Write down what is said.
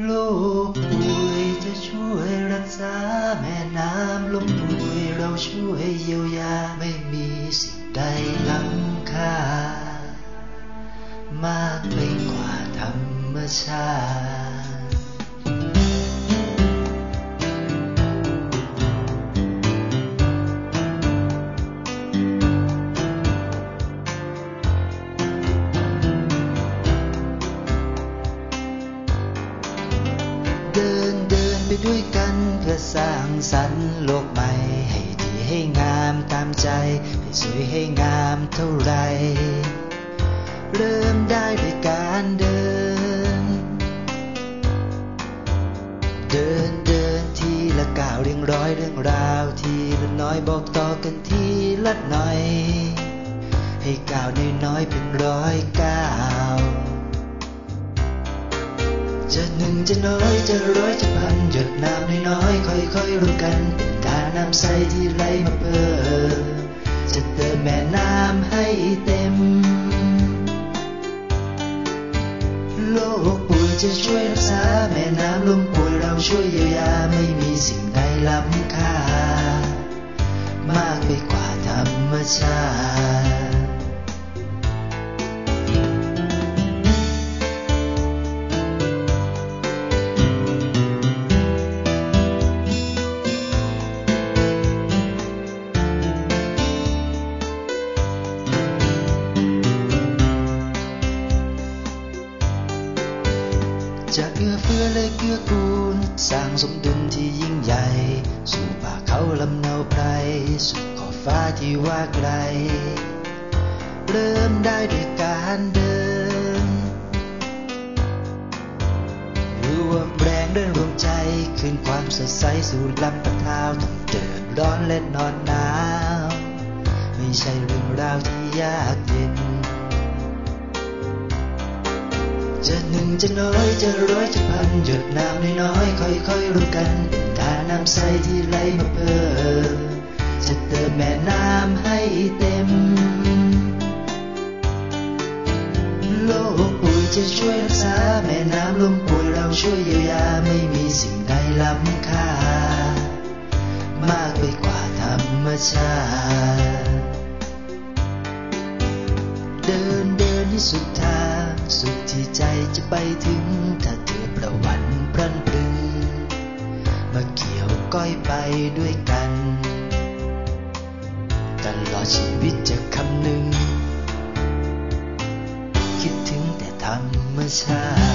โลกป่วยจะช่วยรักษาแม่น้ำลมป่วยเราช่วยเยียวยาไม่มีสิ่งใดล้ำค่ามากไปกว่าธรรมชาติ ด้วยกันเพื่อสร้างสรรค์โลกใหม่ ให้ดีให้งามตามใจ ให้สวยให้งามเท่าไร เริ่มได้ด้วยการเดิน เดินเดินทีละก้าวเรียงร้อยเรื่องราว ทีละน้อยบอกต่อกันทีละหน่อย ให้ก้าวน้อยๆเป็นร้อยก้าว จะหนึ่งจะน้อยจะร้อยจะพันหยดน้ำน้อยๆค่อยๆรวมกันเป็นทาน้ำใสที่ไหลมาเพิ่มจะเติมแม่น้ำให้เต็ม โลกป่วยจะช่วยรักษาแม่น้ำลมป่วยเราช่วยเยียวยาไม่มีสิ่งใดล้ำค่า มากไปกว่าธรรมชาติ จากเอื้อเฟื้อและเกื้อกูล สร้างสมดุลที่ยิ่งใหญ่ สู่ป่าเขาลำเนาไพรสู่ขอบฟ้าที่ว่าไกล เริ่มได้ด้วยการเดินรวมแรงเดินรวมใจ คืนความสดใสสู่ลำปะเท้าต้องเดินร้อนและนอนหนาว ไม่ใช่เรื่องราวที่ยากเย็น จะหนึ่งจะน้อยจะร้อยจะพันหยดน้ำน้อยๆค่อยๆรวมกันเป็นทาน้ำใสที่ไหลมาเพิ่มจะเติมแม่น้ำให้เต็ม โลกป่วยจะช่วยรักษาแม่น้ำลมป่วยเราช่วยเยียวยาไม่มีสิ่งใดล้ำค่า มากไปกว่าธรรมชาติ เดินเดินให้สุดทาง สุดที่ใจจะไปถึง ถ้าเธอประวันพรันพรึง มาเกี่ยวก้อยไปด้วยกัน ตลอดชีวิตจะคำหนึ่ง คิดถึงแต่ธรรมชาติ